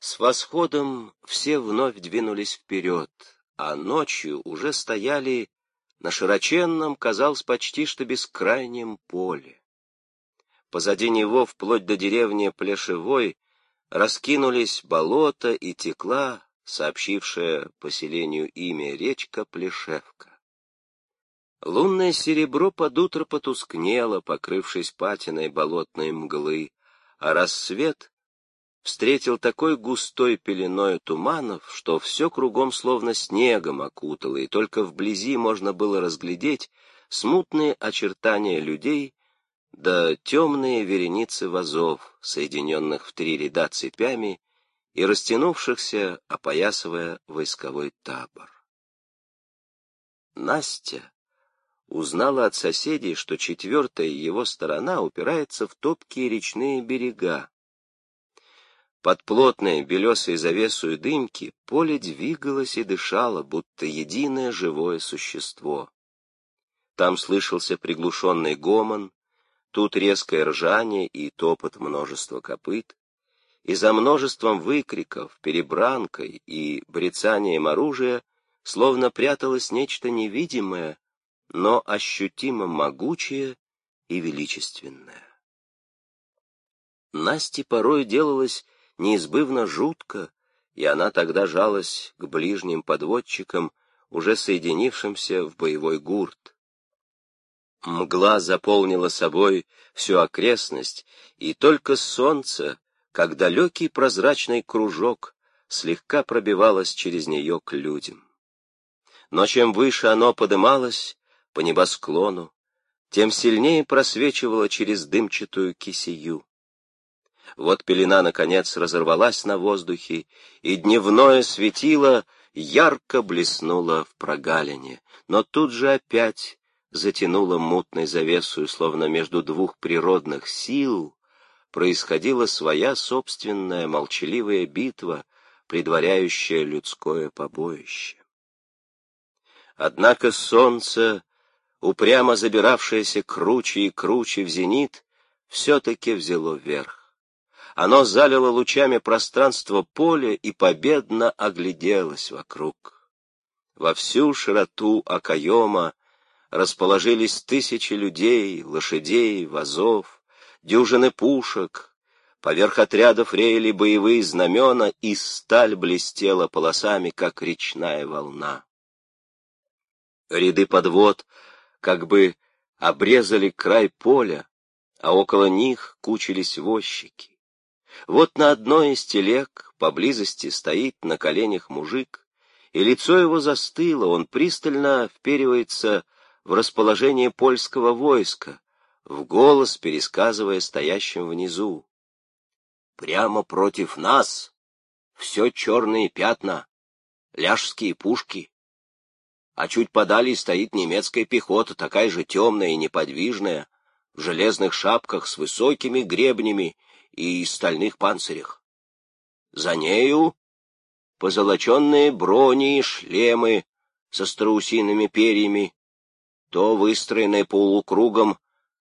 С восходом все вновь двинулись вперед, а ночью уже стояли на широченном, казалось, почти что бескрайнем поле. Позади него, вплоть до деревни Плешевой, раскинулись болото и текла, сообщившая поселению имя речка Плешевка. Лунное серебро под утро потускнело, покрывшись патиной болотной мглы, а рассвет встретил такой густой пеленой туманов, что все кругом словно снегом окутало, и только вблизи можно было разглядеть смутные очертания людей да темные вереницы вазов, соединенных в три ряда цепями и растянувшихся, опоясывая войсковой табор. Настя узнала от соседей, что четвертая его сторона упирается в топкие речные берега, под плотной белесой завесой дымки поле двигалось и дышало, будто единое живое существо. Там слышался приглушенный гомон, тут резкое ржание и топот множества копыт, и за множеством выкриков, перебранкой и брецанием оружия словно пряталось нечто невидимое, но ощутимо могучее и величественное. Насте порой делалось неизбывно жутко, и она тогда жалась к ближним подводчикам, уже соединившимся в боевой гурт. Мгла заполнила собой всю окрестность, и только солнце, как далекий прозрачный кружок, слегка пробивалось через нее к людям. Но чем выше оно подымалось по небосклону, тем сильнее просвечивало через дымчатую кисею. Вот пелена, наконец, разорвалась на воздухе, и дневное светило ярко блеснуло в прогалине, но тут же опять затянуло мутной завесую, словно между двух природных сил происходила своя собственная молчаливая битва, предваряющая людское побоище. Однако солнце, упрямо забиравшееся круче и круче в зенит, все-таки взяло верх. Оно залило лучами пространство поля и победно огляделось вокруг. Во всю широту Акаема расположились тысячи людей, лошадей, вазов, дюжины пушек, поверх отрядов реяли боевые знамена, и сталь блестела полосами, как речная волна. Ряды подвод как бы обрезали край поля, а около них кучились возчики. Вот на одной из телег поблизости стоит на коленях мужик, и лицо его застыло, он пристально вперивается в расположение польского войска, в голос пересказывая стоящим внизу. Прямо против нас все черные пятна, ляжские пушки. А чуть подали стоит немецкая пехота, такая же темная и неподвижная, в железных шапках с высокими гребнями и стальных панцирях. За нею позолоченные брони и шлемы со страусиными перьями, то выстроенные полукругом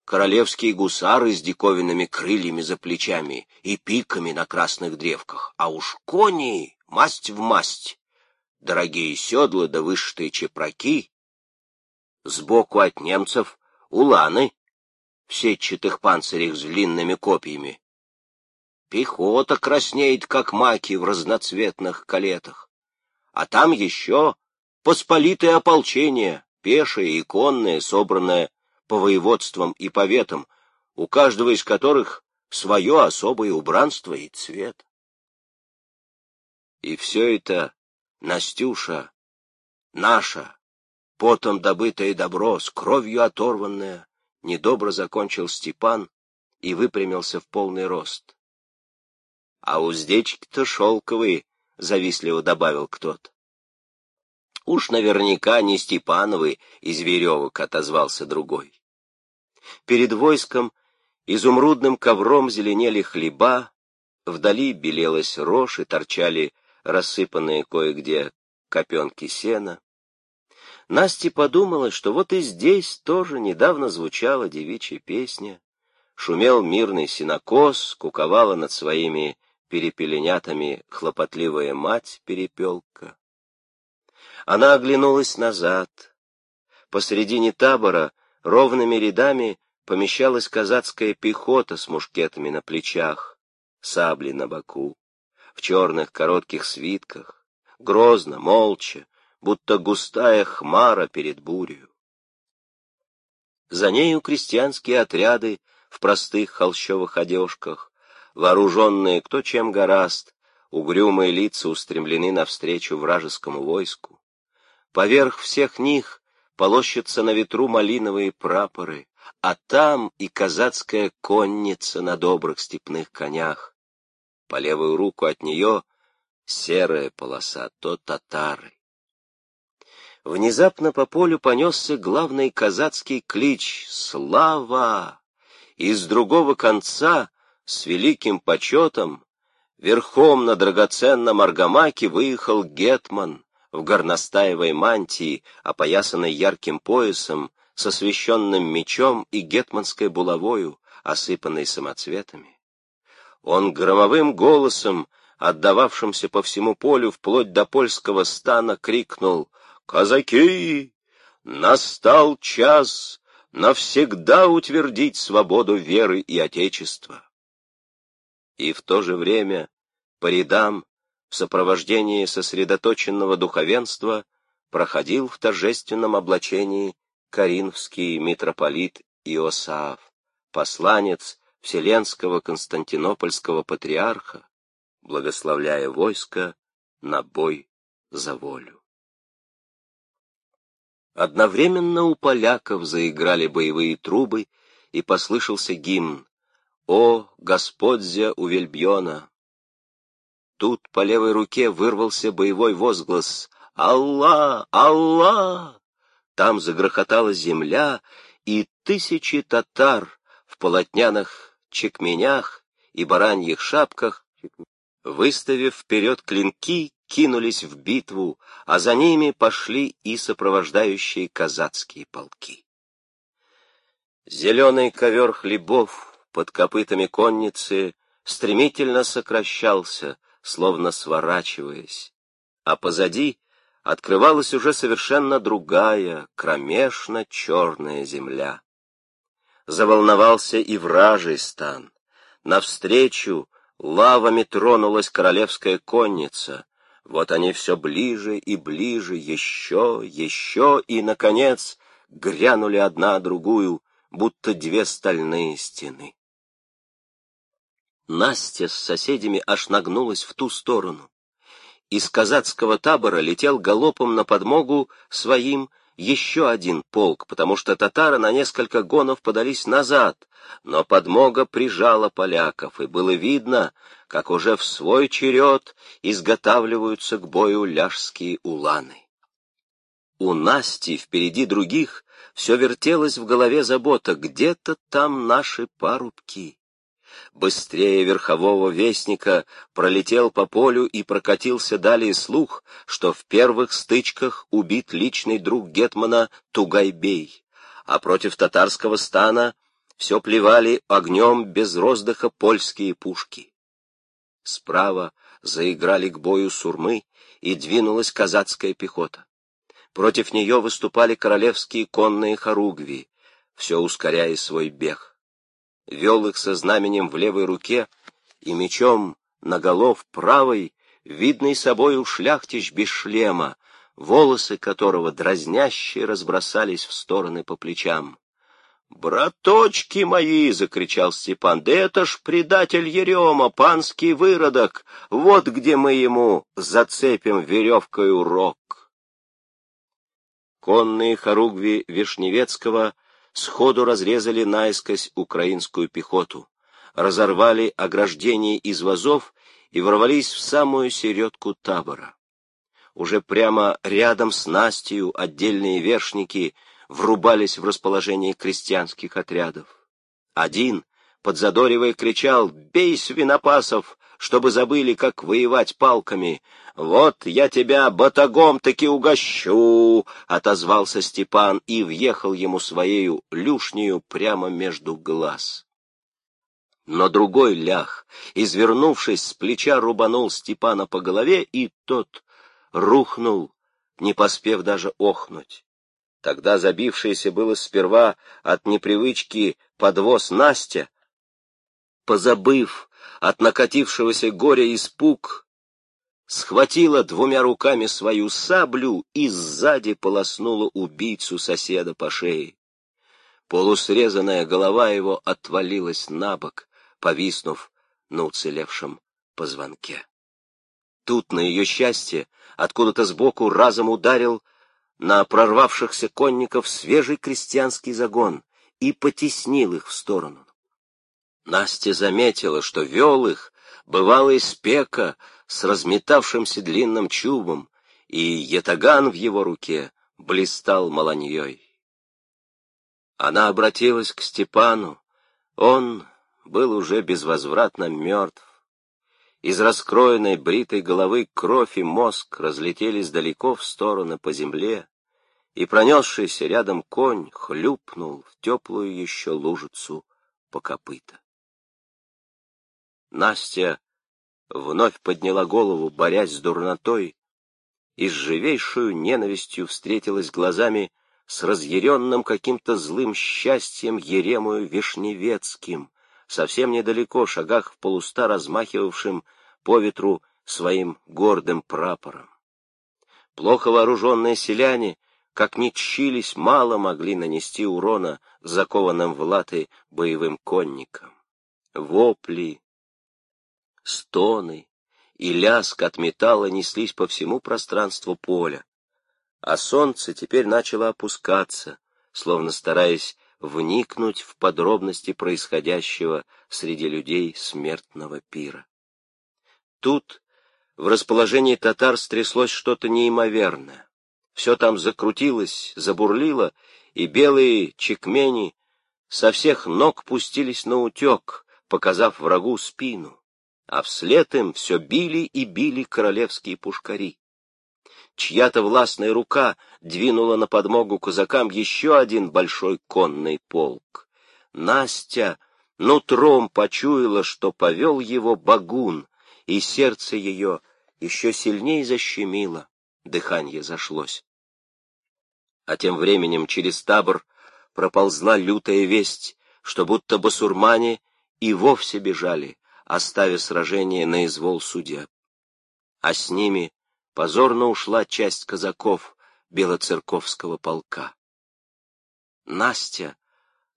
королевские гусары с диковинными крыльями за плечами и пиками на красных древках, а уж кони масть в масть, дорогие седла да вышитые чепраки, сбоку от немцев уланы в сетчатых панцирях с длинными копьями, Пехота краснеет, как маки в разноцветных калетах. А там еще посполитое ополчение, пешее и конное, собранное по воеводствам и поветам, у каждого из которых свое особое убранство и цвет. И все это, Настюша, наша, потом добытое добро, с кровью оторванное, недобро закончил Степан и выпрямился в полный рост. А уздечки-то шелковые, — завистливо добавил кто-то. Уж наверняка не Степановы из веревок отозвался другой. Перед войском изумрудным ковром зеленели хлеба, вдали белелась рожь и торчали рассыпанные кое-где копенки сена. Насте подумала, что вот и здесь тоже недавно звучала девичья песня, шумел мирный синокос, куковала над своими перепеленятами хлопотливая мать-перепелка. Она оглянулась назад. Посредине табора ровными рядами помещалась казацкая пехота с мушкетами на плечах, сабли на боку, в черных коротких свитках, грозно, молча, будто густая хмара перед бурею. За нею крестьянские отряды в простых холщовых одежках, вооруженные кто чем гораст, угрюмые лица устремлены навстречу вражескому войску. Поверх всех них полощутся на ветру малиновые прапоры, а там и казацкая конница на добрых степных конях. По левую руку от нее серая полоса, то татары. Внезапно по полю понесся главный казацкий клич «Слава!» и с другого конца, с великим почетом, верхом на драгоценном аргамаке выехал гетман в горностаевой мантии, опоясанной ярким поясом, с освященным мечом и гетманской булавою, осыпанной самоцветами. Он громовым голосом, отдававшимся по всему полю вплоть до польского стана, крикнул «Казаки! Настал час навсегда утвердить свободу веры и Отечества!» И в то же время по рядам в сопровождении сосредоточенного духовенства проходил в торжественном облачении Каринфский митрополит Иосаф, посланец Вселенского Константинопольского патриарха, благословляя войско на бой за волю. Одновременно у поляков заиграли боевые трубы, и послышался гимн «О, Господзя Увельбьона!» Тут по левой руке вырвался боевой возглас «Аллах! Аллах!» Там загрохотала земля, и тысячи татар в полотняных чекменях и бараньих шапках, выставив вперед клинки, кинулись в битву, а за ними пошли и сопровождающие казацкие полки. Зеленый ковер хлебов под копытами конницы стремительно сокращался, словно сворачиваясь, а позади открывалась уже совершенно другая, кромешно-черная земля. Заволновался и вражий стан. Навстречу лавами тронулась королевская конница. Вот они все ближе и ближе, еще, еще, и, наконец, грянули одна другую, будто две стальные стены. Настя с соседями аж нагнулась в ту сторону из казацкого табора летел галопом на подмогу своим еще один полк, потому что татары на несколько гонов подались назад, но подмога прижала поляков, и было видно, как уже в свой черед изготавливаются к бою ляжские уланы. У Насти впереди других все вертелось в голове забота, где-то там наши парубки. Быстрее верхового вестника пролетел по полю и прокатился далее слух, что в первых стычках убит личный друг Гетмана Тугайбей, а против татарского стана все плевали огнем без роздыха польские пушки. Справа заиграли к бою сурмы, и двинулась казацкая пехота. Против нее выступали королевские конные хоругви, все ускоряя свой бег вел их со знаменем в левой руке и мечом наголов правой, видный собою шляхтич без шлема, волосы которого дразняще разбросались в стороны по плечам. «Браточки мои!» — закричал Степан. «Да это ж предатель Ерема, панский выродок! Вот где мы ему зацепим веревкой урок!» Конные хоругви Вишневецкого сходу разрезали наискось украинскую пехоту, разорвали ограждение из вазов и ворвались в самую середку табора. Уже прямо рядом с Настью отдельные вершники врубались в расположение крестьянских отрядов. Один, подзадоривая, кричал «Бей, свинопасов! Чтобы забыли, как воевать палками. Вот я тебя батагом таки угощу, — отозвался Степан и въехал ему своею люшнею прямо между глаз. Но другой лях, извернувшись с плеча, рубанул Степана по голове, и тот рухнул, не поспев даже охнуть. Тогда забившаяся было сперва от непривычки подвоз Настя, позабыв от накатившегося горя испуг, схватила двумя руками свою саблю и сзади полоснула убийцу соседа по шее. Полусрезанная голова его отвалилась на бок, повиснув на уцелевшем позвонке. Тут, на ее счастье, откуда-то сбоку разом ударил на прорвавшихся конников свежий крестьянский загон и потеснил их в сторону. Настя заметила, что вел их бывалый спека с разметавшимся длинным чубом, и ятаган в его руке блистал маланьей. Она обратилась к Степану, он был уже безвозвратно мертв. Из раскроенной бритой головы кровь и мозг разлетелись далеко в стороны по земле, и пронесшийся рядом конь хлюпнул в теплую еще лужицу по копыта. Настя вновь подняла голову, борясь с дурнотой, и с живейшую ненавистью встретилась глазами с разъяренным каким-то злым счастьем Еремою Вишневецким, совсем недалеко, шагах в полуста размахивавшим по ветру своим гордым прапором. Плохо вооруженные селяне, как ни чились, мало могли нанести урона закованным в латы боевым конникам. Вопли, стоны и лязг от металла неслись по всему пространству поля, а солнце теперь начало опускаться, словно стараясь вникнуть в подробности происходящего среди людей смертного пира. Тут в расположении татар стряслось что-то неимоверное. Все там закрутилось, забурлило, и белые чекмени со всех ног пустились на утек, показав врагу спину, а вслед им все били и били королевские пушкари чья-то властная рука двинула на подмогу казакам еще один большой конный полк. Настя нутром почуяла, что повел его багун, и сердце ее еще сильнее защемило, дыхание зашлось. А тем временем через табор проползла лютая весть, что будто басурмане и вовсе бежали, оставив сражение на извол судеб. А с ними позорно ушла часть казаков Белоцерковского полка. Настя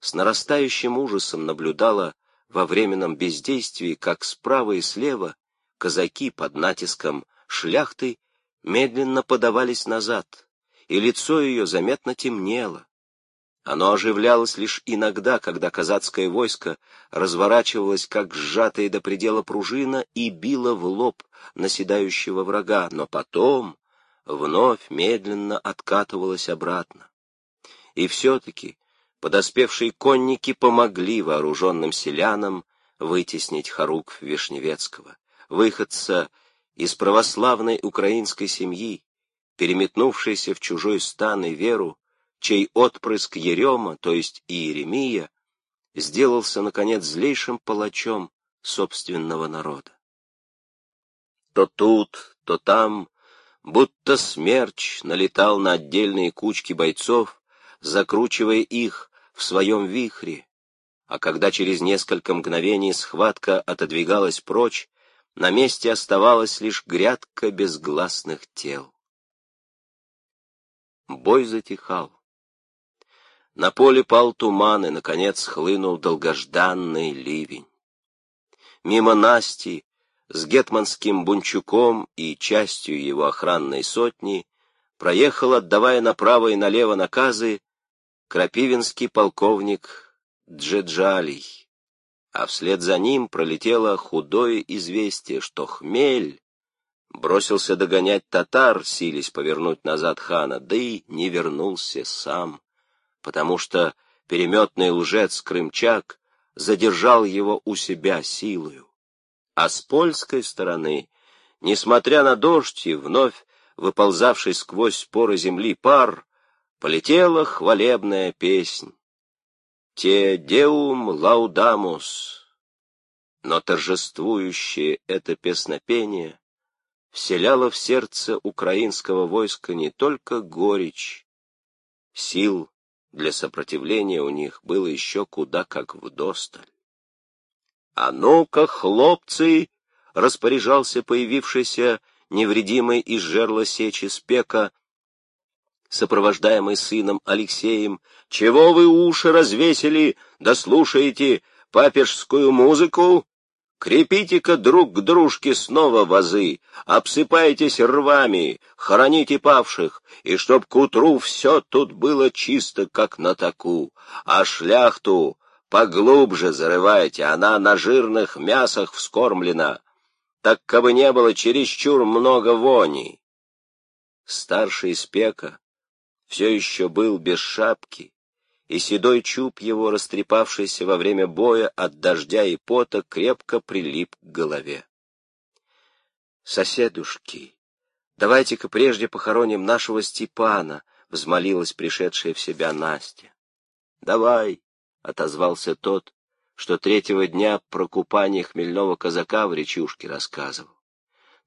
с нарастающим ужасом наблюдала во временном бездействии, как справа и слева казаки под натиском шляхты медленно подавались назад, и лицо ее заметно темнело. Оно оживлялось лишь иногда, когда казацкое войско разворачивалось, как сжатая до предела пружина, и било в лоб наседающего врага, но потом вновь медленно откатывалось обратно. И все-таки подоспевшие конники помогли вооруженным селянам вытеснить Харук Вишневецкого, выходца из православной украинской семьи, переметнувшийся в чужой стан и веру, чей отпрыск Ерема, то есть Иеремия, сделался, наконец, злейшим палачом собственного народа. То тут, то там, будто смерч налетал на отдельные кучки бойцов, закручивая их в своем вихре, а когда через несколько мгновений схватка отодвигалась прочь, на месте оставалась лишь грядка безгласных тел. Бой затихал. На поле пал туман, и, наконец, хлынул долгожданный ливень. Мимо Насти, с гетманским бунчуком и частью его охранной сотни, проехал, отдавая направо и налево наказы, крапивинский полковник Джеджалий, а вслед за ним пролетело худое известие, что хмель бросился догонять татар, сились повернуть назад хана, да и не вернулся сам потому что переметный лжец Крымчак задержал его у себя силою. А с польской стороны, несмотря на дождь и вновь выползавший сквозь споры земли пар, полетела хвалебная песнь. «Те деум лаудамус» Но торжествующее это песнопение вселяло в сердце украинского войска не только горечь, сил для сопротивления у них было еще куда как вдосталь. «А ну-ка, хлопцы!» — распоряжался появившийся невредимый из жерла сечи спека, сопровождаемый сыном Алексеем. «Чего вы уши развесили, да слушаете папежскую музыку? Крепите-ка друг к дружке снова вазы, обсыпайтесь рвами, хороните павших, и чтоб к утру все тут было чисто, как на таку, а шляхту поглубже зарывайте, она на жирных мясах вскормлена, так кабы не было чересчур много вони. Старший спека все еще был без шапки, и седой чуб его, растрепавшийся во время боя от дождя и пота, крепко прилип к голове. «Соседушки, давайте-ка прежде похороним нашего Степана», — взмолилась пришедшая в себя Настя. «Давай», — отозвался тот, что третьего дня про купание хмельного казака в речушке рассказывал.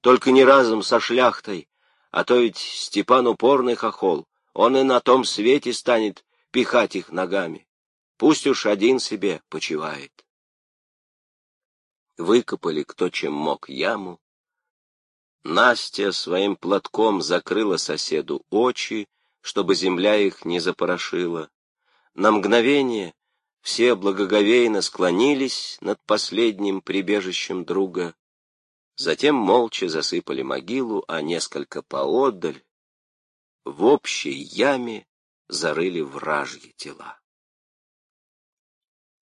«Только не разом со шляхтой, а то ведь Степан упорный хохол, он и на том свете станет пихать их ногами. Пусть уж один себе почивает. Выкопали кто чем мог яму. Настя своим платком закрыла соседу очи, чтобы земля их не запорошила. На мгновение все благоговейно склонились над последним прибежищем друга, затем молча засыпали могилу, а несколько поодаль, в общей яме, зарыли вражьи тела.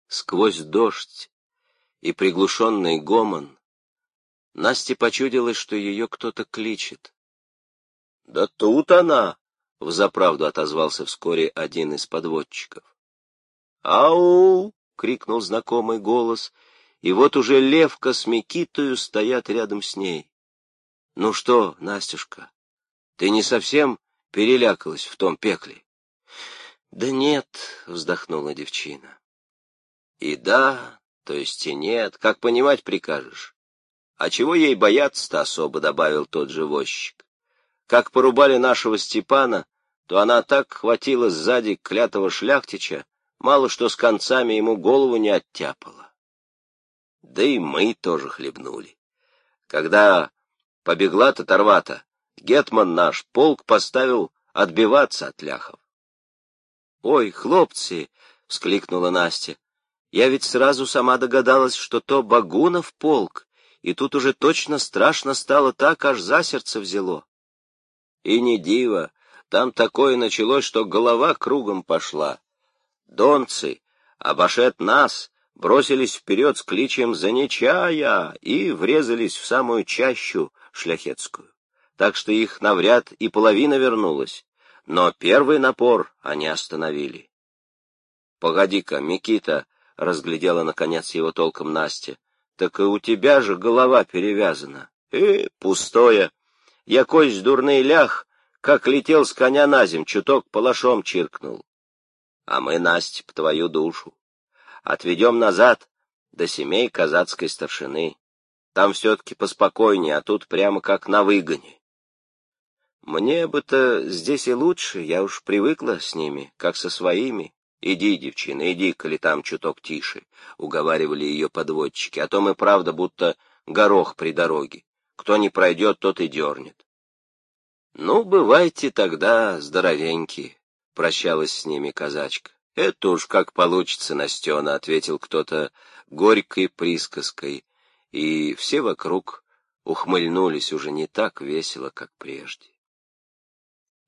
Сквозь дождь и приглушенный гомон Насте почудилось, что ее кто-то кличет. — Да тут она! — взаправду отозвался вскоре один из подводчиков. «Ау!» — крикнул знакомый голос, и вот уже Левка с Микитою стоят рядом с ней. «Ну что, Настюшка, ты не совсем перелякалась в том пекле?» «Да нет», — вздохнула девчина. «И да, то есть и нет, как понимать прикажешь? А чего ей бояться-то особо?» — добавил тот же возчик. «Как порубали нашего Степана, то она так хватила сзади клятого шляхтича, мало что с концами ему голову не оттяпала. Да и мы тоже хлебнули. Когда побегла татарвата, гетман наш полк поставил отбиваться от ляхов. «Ой, хлопцы!» — вскликнула Настя. «Я ведь сразу сама догадалась, что то Багунов полк, и тут уже точно страшно стало так, аж за сердце взяло». И не диво, там такое началось, что голова кругом пошла. Донцы, обошед нас, бросились вперед с кличем «Занечая!» и врезались в самую чащу шляхетскую. Так что их навряд и половина вернулась. Но первый напор они остановили. — Погоди-ка, Микита, — разглядела наконец его толком Настя, — так и у тебя же голова перевязана. Э, пустое. Я кость дурный лях, как летел с коня на зем, чуток палашом чиркнул. А мы, Настя, по твою душу. Отведем назад до семей казацкой старшины. Там все-таки поспокойнее, а тут прямо как на выгоне. Мне бы-то здесь и лучше, я уж привыкла с ними, как со своими. Иди, девчина, иди, коли там чуток тише, — уговаривали ее подводчики, а то мы, правда, будто горох при дороге. Кто не пройдет, тот и дернет. Ну, бывайте тогда здоровенькие, — прощалась с ними казачка. Это уж как получится, Настена, — ответил кто-то горькой присказкой, и все вокруг ухмыльнулись уже не так весело, как прежде.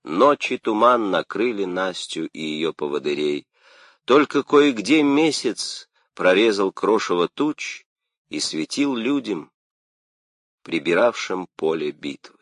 Ночи туман накрыли Настю и ее поводырей. Только кое-где месяц прорезал крошево туч и светил людям, прибиравшим поле битвы.